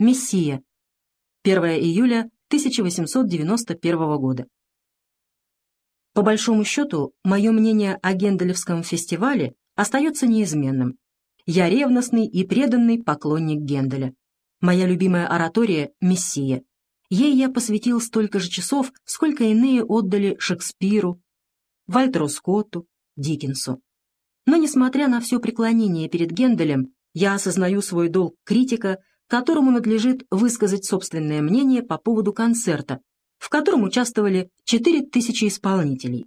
«Мессия». 1 июля 1891 года. По большому счету, мое мнение о Генделевском фестивале остается неизменным. Я ревностный и преданный поклонник Генделя. Моя любимая оратория «Мессия». Ей я посвятил столько же часов, сколько иные отдали Шекспиру, Вальтеру Скотту, Диккенсу. Но, несмотря на все преклонение перед Генделем, я осознаю свой долг критика, которому надлежит высказать собственное мнение по поводу концерта, в котором участвовали 4000 исполнителей,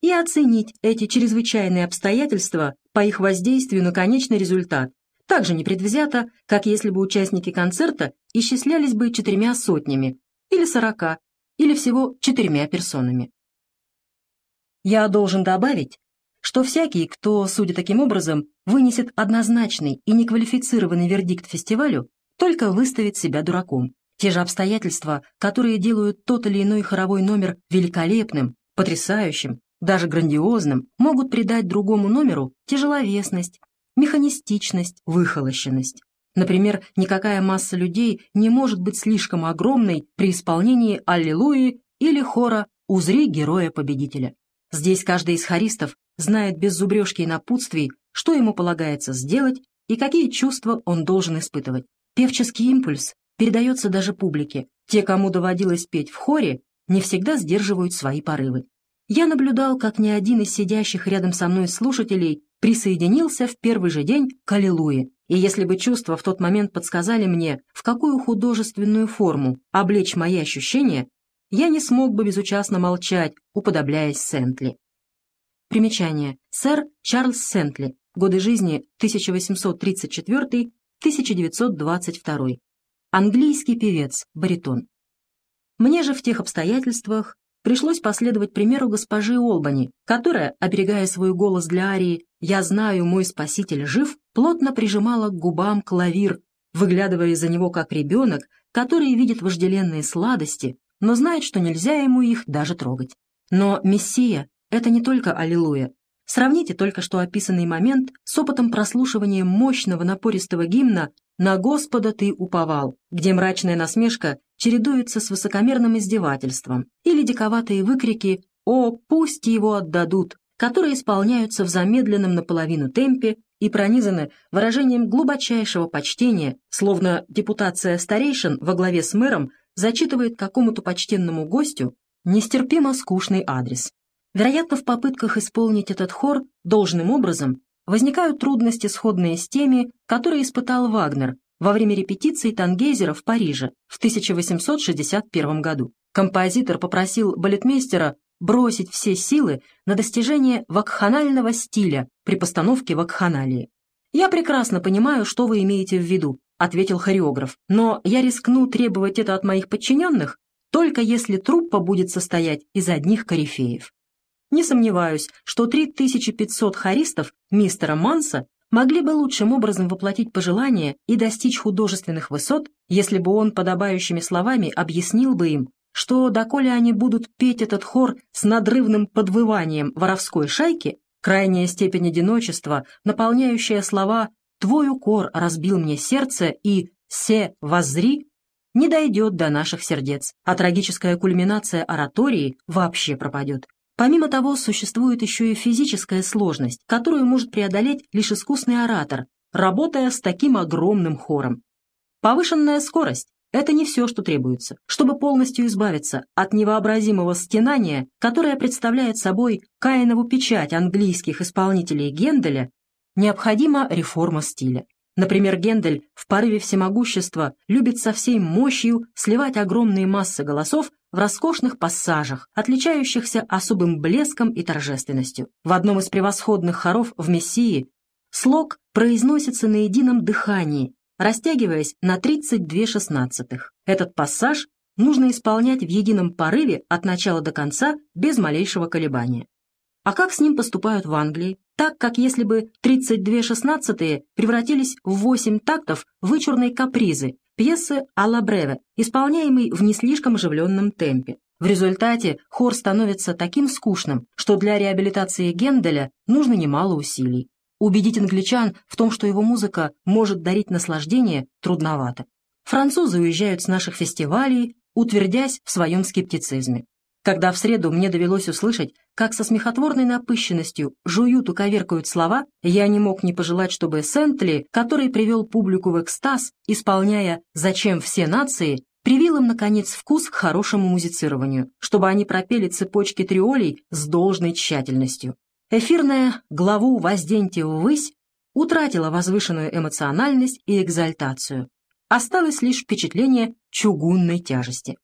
и оценить эти чрезвычайные обстоятельства по их воздействию на конечный результат, так же непредвзято, как если бы участники концерта исчислялись бы четырьмя сотнями, или сорока, или всего четырьмя персонами. Я должен добавить, что всякий, кто, судя таким образом, вынесет однозначный и неквалифицированный вердикт фестивалю, только выставит себя дураком. Те же обстоятельства, которые делают тот или иной хоровой номер великолепным, потрясающим, даже грандиозным, могут придать другому номеру тяжеловесность, механистичность, выхолощенность. Например, никакая масса людей не может быть слишком огромной при исполнении «Аллилуйи» или хора «Узри героя-победителя». Здесь каждый из хористов знает без зубрежки и напутствий, что ему полагается сделать и какие чувства он должен испытывать. Певческий импульс передается даже публике. Те, кому доводилось петь в хоре, не всегда сдерживают свои порывы. Я наблюдал, как ни один из сидящих рядом со мной слушателей присоединился в первый же день к Аллилуйе. И если бы чувства в тот момент подсказали мне, в какую художественную форму облечь мои ощущения, я не смог бы безучастно молчать, уподобляясь Сентли. Примечание. Сэр Чарльз Сентли. Годы жизни 1834-1922. Английский певец, баритон. Мне же в тех обстоятельствах пришлось последовать примеру госпожи Олбани, которая, оберегая свой голос для арии «Я знаю, мой спаситель жив», плотно прижимала к губам клавир, выглядывая из-за него как ребенок, который видит вожделенные сладости, но знает, что нельзя ему их даже трогать. Но Мессия — это не только Аллилуйя. Сравните только что описанный момент с опытом прослушивания мощного напористого гимна «На Господа ты уповал», где мрачная насмешка чередуется с высокомерным издевательством, или диковатые выкрики «О, пусть его отдадут», которые исполняются в замедленном наполовину темпе и пронизаны выражением глубочайшего почтения, словно депутация старейшин во главе с мэром зачитывает какому-то почтенному гостю нестерпимо скучный адрес. Вероятно, в попытках исполнить этот хор должным образом возникают трудности, сходные с теми, которые испытал Вагнер во время репетиции Тангейзера в Париже в 1861 году. Композитор попросил балетмейстера бросить все силы на достижение вакханального стиля при постановке вакханалии. «Я прекрасно понимаю, что вы имеете в виду», — ответил хореограф, «но я рискну требовать это от моих подчиненных, только если труппа будет состоять из одних корифеев. Не сомневаюсь, что 3500 хористов мистера Манса могли бы лучшим образом воплотить пожелания и достичь художественных высот, если бы он подобающими словами объяснил бы им, что, доколе они будут петь этот хор с надрывным подвыванием воровской шайки, крайняя степень одиночества, наполняющая слова «Твой укор разбил мне сердце» и «Се, воззри», не дойдет до наших сердец, а трагическая кульминация оратории вообще пропадет. Помимо того, существует еще и физическая сложность, которую может преодолеть лишь искусный оратор, работая с таким огромным хором. Повышенная скорость – это не все, что требуется. Чтобы полностью избавиться от невообразимого стенания, которое представляет собой Каинову печать английских исполнителей Генделя, необходима реформа стиля. Например, Гендель в порыве всемогущества любит со всей мощью сливать огромные массы голосов в роскошных пассажах, отличающихся особым блеском и торжественностью. В одном из превосходных хоров в «Мессии» слог произносится на едином дыхании, растягиваясь на 32 шестнадцатых. Этот пассаж нужно исполнять в едином порыве от начала до конца без малейшего колебания. А как с ним поступают в Англии? Так, как если бы 32 шестнадцатые превратились в 8 тактов вычурной капризы, пьесы «Алла Бреве», исполняемой в не слишком оживленном темпе. В результате хор становится таким скучным, что для реабилитации Генделя нужно немало усилий. Убедить англичан в том, что его музыка может дарить наслаждение, трудновато. Французы уезжают с наших фестивалей, утвердясь в своем скептицизме. Когда в среду мне довелось услышать, как со смехотворной напыщенностью жуют и коверкают слова, я не мог не пожелать, чтобы Сентли, который привел публику в экстаз, исполняя «Зачем все нации», привил им, наконец, вкус к хорошему музицированию, чтобы они пропели цепочки триолей с должной тщательностью. Эфирная «Главу возденьте ввысь» утратила возвышенную эмоциональность и экзальтацию. Осталось лишь впечатление чугунной тяжести.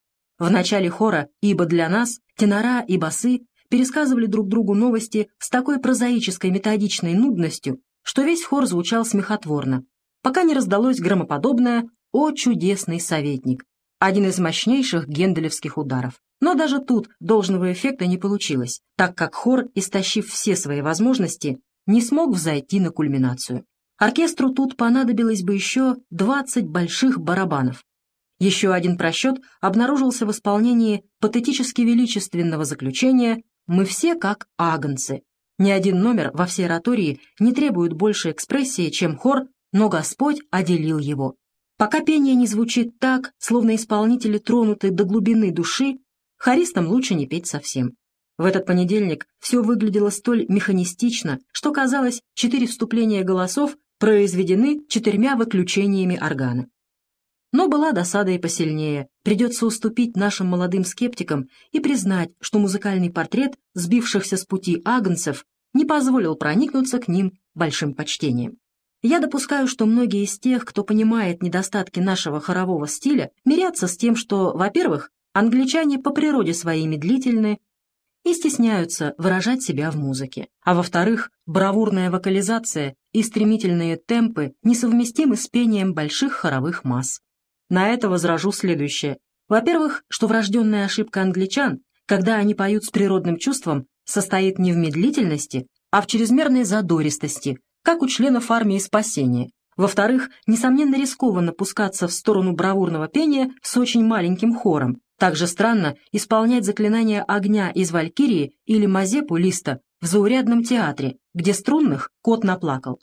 В начале хора «Ибо для нас» тенора и басы пересказывали друг другу новости с такой прозаической методичной нудностью, что весь хор звучал смехотворно, пока не раздалось громоподобное «О чудесный советник», один из мощнейших генделевских ударов. Но даже тут должного эффекта не получилось, так как хор, истощив все свои возможности, не смог взойти на кульминацию. Оркестру тут понадобилось бы еще 20 больших барабанов, еще один просчет обнаружился в исполнении патетически величественного заключения «Мы все как агнцы». Ни один номер во всей оратории не требует больше экспрессии, чем хор «Но Господь отделил его». Пока пение не звучит так, словно исполнители тронуты до глубины души, хористам лучше не петь совсем. В этот понедельник все выглядело столь механистично, что казалось, четыре вступления голосов произведены четырьмя выключениями органа. Но была досада и посильнее. Придется уступить нашим молодым скептикам и признать, что музыкальный портрет сбившихся с пути агнцев не позволил проникнуться к ним большим почтением. Я допускаю, что многие из тех, кто понимает недостатки нашего хорового стиля, мирятся с тем, что, во-первых, англичане по природе своей медлительны и стесняются выражать себя в музыке, а во-вторых, бравурная вокализация и стремительные темпы несовместимы с пением больших хоровых масс. На это возражу следующее. Во-первых, что врожденная ошибка англичан, когда они поют с природным чувством, состоит не в медлительности, а в чрезмерной задористости, как у членов армии спасения. Во-вторых, несомненно рискованно пускаться в сторону бравурного пения с очень маленьким хором. Также странно исполнять заклинание огня из Валькирии или Мазепу Листа в заурядном театре, где струнных кот наплакал.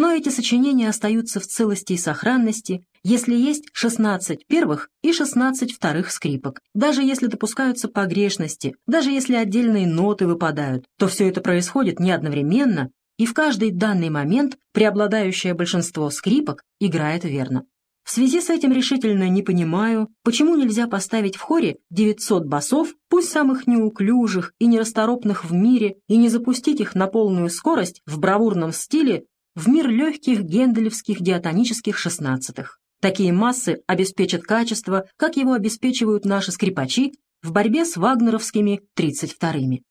Но эти сочинения остаются в целости и сохранности, если есть 16 первых и 16 вторых скрипок. Даже если допускаются погрешности, даже если отдельные ноты выпадают, то все это происходит не одновременно, и в каждый данный момент преобладающее большинство скрипок играет верно. В связи с этим решительно не понимаю, почему нельзя поставить в хоре 900 басов, пусть самых неуклюжих и нерасторопных в мире, и не запустить их на полную скорость в бравурном стиле в мир легких генделевских диатонических шестнадцатых. Такие массы обеспечат качество, как его обеспечивают наши скрипачи в борьбе с вагнеровскими тридцать вторыми.